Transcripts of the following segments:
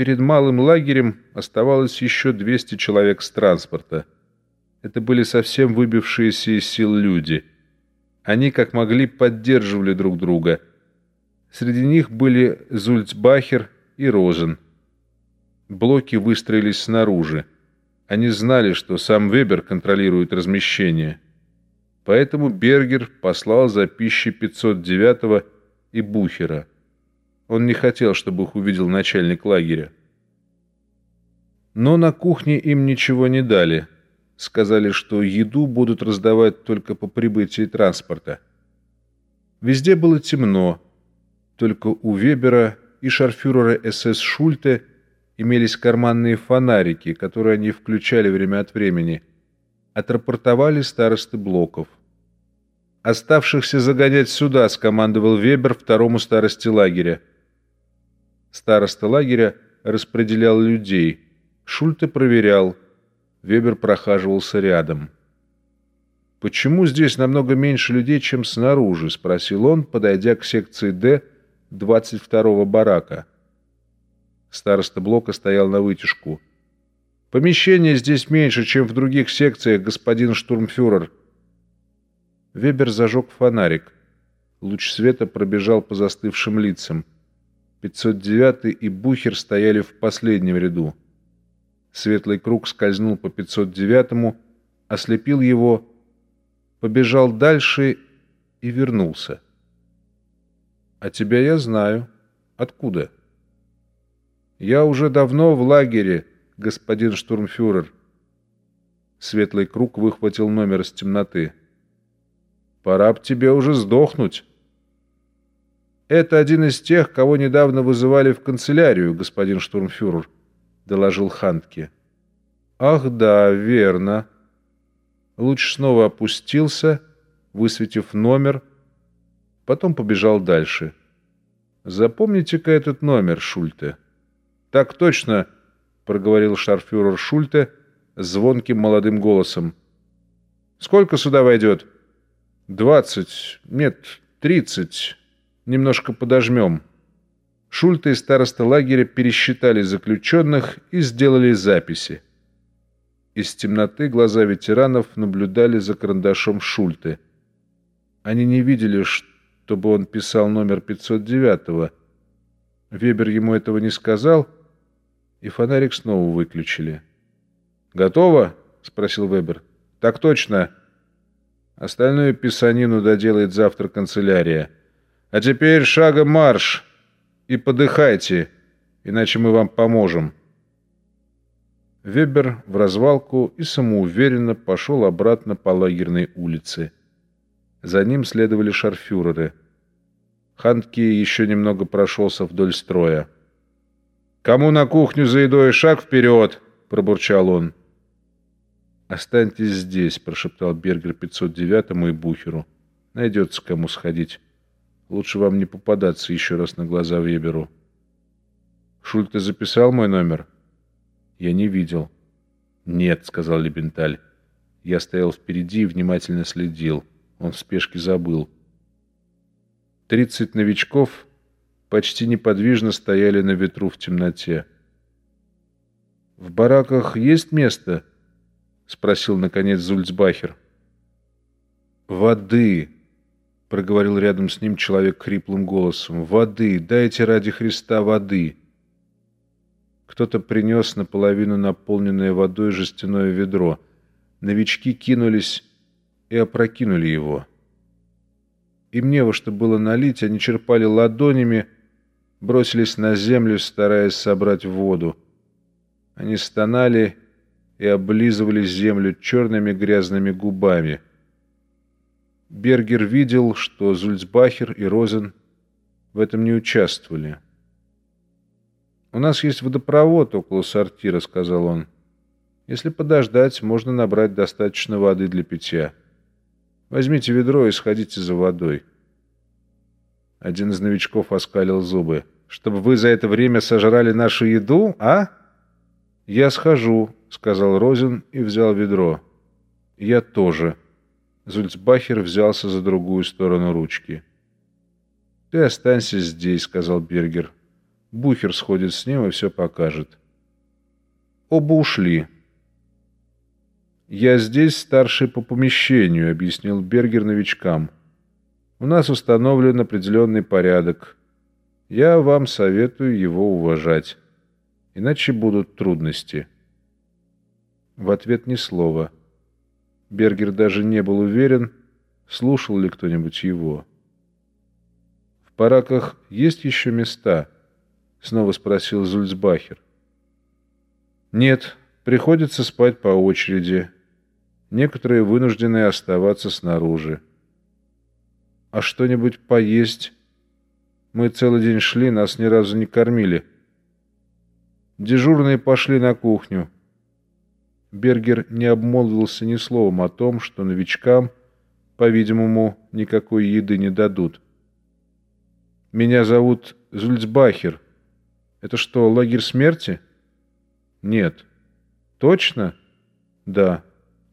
Перед малым лагерем оставалось еще 200 человек с транспорта. Это были совсем выбившиеся из сил люди. Они, как могли, поддерживали друг друга. Среди них были Зульцбахер и Розен. Блоки выстроились снаружи. Они знали, что сам Вебер контролирует размещение. Поэтому Бергер послал за пищей 509 и Бухера. Он не хотел, чтобы их увидел начальник лагеря. Но на кухне им ничего не дали. Сказали, что еду будут раздавать только по прибытии транспорта. Везде было темно. Только у Вебера и шарфюрера СС Шульте имелись карманные фонарики, которые они включали время от времени. Отрапортовали старосты блоков. «Оставшихся загонять сюда», — скомандовал Вебер второму старости лагеря. Староста лагеря распределял людей. Шульте проверял. Вебер прохаживался рядом. «Почему здесь намного меньше людей, чем снаружи?» — спросил он, подойдя к секции «Д» 22-го барака. Староста блока стоял на вытяжку. «Помещение здесь меньше, чем в других секциях, господин штурмфюрер». Вебер зажег фонарик. Луч света пробежал по застывшим лицам. 509 и Бухер стояли в последнем ряду. Светлый круг скользнул по 509-му, ослепил его, побежал дальше и вернулся. «А тебя я знаю. Откуда?» «Я уже давно в лагере, господин штурмфюрер». Светлый круг выхватил номер из темноты. «Пора б тебе уже сдохнуть». «Это один из тех, кого недавно вызывали в канцелярию, господин штурмфюрер», — доложил Хантке. «Ах да, верно». Луч снова опустился, высветив номер, потом побежал дальше. «Запомните-ка этот номер, Шульте». «Так точно», — проговорил шарфюрер Шульте звонким молодым голосом. «Сколько сюда войдет?» «Двадцать, нет, тридцать». Немножко подожмем». Шульта и староста лагеря пересчитали заключенных и сделали записи. Из темноты глаза ветеранов наблюдали за карандашом Шульты. Они не видели, чтобы он писал номер 509-го. Вебер ему этого не сказал, и фонарик снова выключили. «Готово?» — спросил Вебер. «Так точно. Остальную писанину доделает завтра канцелярия». А теперь шагом марш и подыхайте, иначе мы вам поможем». Вебер в развалку и самоуверенно пошел обратно по лагерной улице. За ним следовали шарфюреры. Хантки еще немного прошелся вдоль строя. «Кому на кухню за едой шаг вперед!» — пробурчал он. «Останьтесь здесь», — прошептал Бергер 509-му и Бухеру. «Найдется кому сходить». Лучше вам не попадаться еще раз на глаза Веберу. Шульт, ты записал мой номер? Я не видел. Нет, сказал Лебенталь. Я стоял впереди и внимательно следил. Он в спешке забыл. Тридцать новичков почти неподвижно стояли на ветру в темноте. «В бараках есть место?» — спросил, наконец, Зульцбахер. «Воды!» Проговорил рядом с ним человек хриплым голосом. «Воды! Дайте ради Христа воды!» Кто-то принес наполовину наполненное водой жестяное ведро. Новички кинулись и опрокинули его. Им не во что было налить, они черпали ладонями, бросились на землю, стараясь собрать воду. Они стонали и облизывали землю черными грязными губами — Бергер видел, что Зульцбахер и Розен в этом не участвовали. «У нас есть водопровод около сортира», — сказал он. «Если подождать, можно набрать достаточно воды для питья. Возьмите ведро и сходите за водой». Один из новичков оскалил зубы. «Чтобы вы за это время сожрали нашу еду, а?» «Я схожу», — сказал Розен и взял ведро. «Я тоже». Зульцбахер взялся за другую сторону ручки. «Ты останься здесь», — сказал Бергер. Бухер сходит с ним и все покажет. Оба ушли. «Я здесь старший по помещению», — объяснил Бергер новичкам. «У нас установлен определенный порядок. Я вам советую его уважать, иначе будут трудности». В ответ ни слова. Бергер даже не был уверен, слушал ли кто-нибудь его. «В бараках есть еще места?» — снова спросил Зульцбахер. «Нет, приходится спать по очереди». Некоторые вынуждены оставаться снаружи. А что-нибудь поесть? Мы целый день шли, нас ни разу не кормили. Дежурные пошли на кухню. Бергер не обмолвился ни словом о том, что новичкам, по-видимому, никакой еды не дадут. «Меня зовут Зульцбахер. Это что, лагерь смерти?» «Нет». «Точно?» «Да».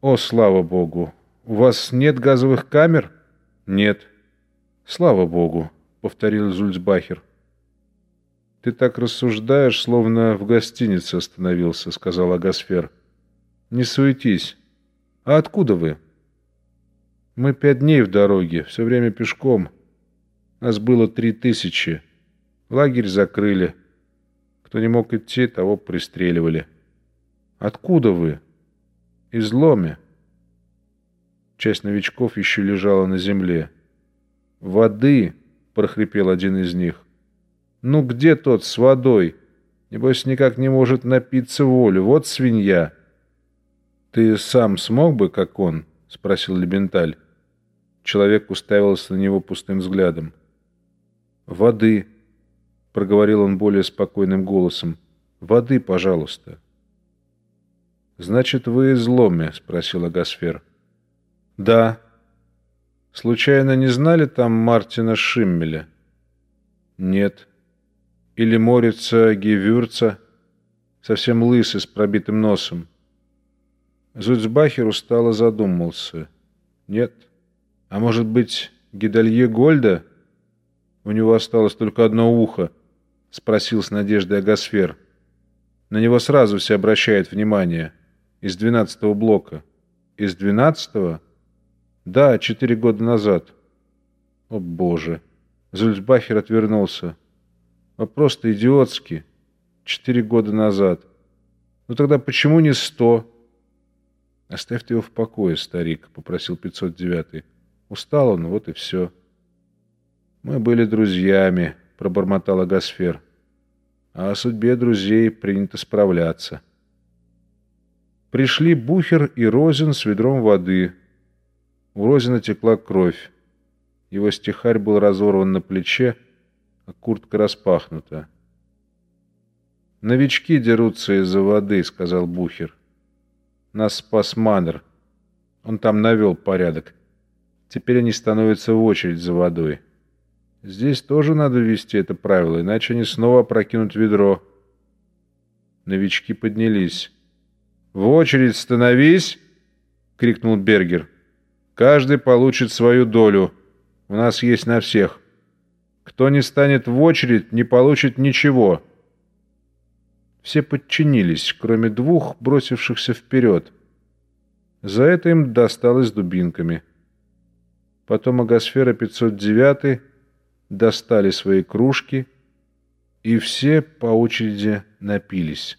«О, слава богу! У вас нет газовых камер?» «Нет». «Слава богу», — повторил Зульцбахер. «Ты так рассуждаешь, словно в гостинице остановился», — сказал Агасфер. «Не суетись. А откуда вы?» «Мы пять дней в дороге, все время пешком. Нас было три тысячи. Лагерь закрыли. Кто не мог идти, того пристреливали». «Откуда вы?» изломе. Часть новичков еще лежала на земле. «Воды!» — прохрипел один из них. «Ну где тот с водой? Небось, никак не может напиться волю. Вот свинья!» «Ты сам смог бы, как он?» — спросил Лебенталь. Человек уставился на него пустым взглядом. «Воды!» — проговорил он более спокойным голосом. «Воды, пожалуйста!» «Значит, вы из Ломе?» — спросил Агасфер. «Да». «Случайно не знали там Мартина Шиммеля?» «Нет». «Или Морица Гевюрца?» Совсем лысый, с пробитым носом. Зульцбахер устало задумался. «Нет. А может быть, Гидалье Гольда?» «У него осталось только одно ухо», — спросил с надеждой Агасфер. «На него сразу все обращают внимание». Из двенадцатого блока. Из двенадцатого? Да, четыре года назад. О, боже. Зульцбахер отвернулся. Вопрос-то идиотский. Четыре года назад. Ну тогда почему не сто? Оставьте его в покое, старик, попросил 509. Устал он, вот и все. Мы были друзьями, пробормотал Агасфер. А о судьбе друзей принято справляться. Пришли Бухер и Розин с ведром воды. У Розина текла кровь. Его стихарь был разорван на плече, а куртка распахнута. «Новички дерутся из-за воды», — сказал Бухер. «Нас спас Маннер. Он там навел порядок. Теперь они становятся в очередь за водой. Здесь тоже надо ввести это правило, иначе они снова опрокинут ведро». Новички поднялись. «В очередь становись!» — крикнул Бергер. «Каждый получит свою долю. У нас есть на всех. Кто не станет в очередь, не получит ничего». Все подчинились, кроме двух, бросившихся вперед. За это им досталось дубинками. Потом Агосфера 509 достали свои кружки, и все по очереди напились.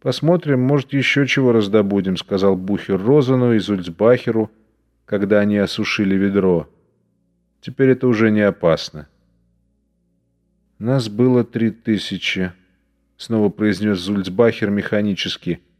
«Посмотрим, может, еще чего раздобудем», — сказал Бухер Розану и Зульцбахеру, когда они осушили ведро. «Теперь это уже не опасно». «Нас было три тысячи», — снова произнес Зульцбахер механически —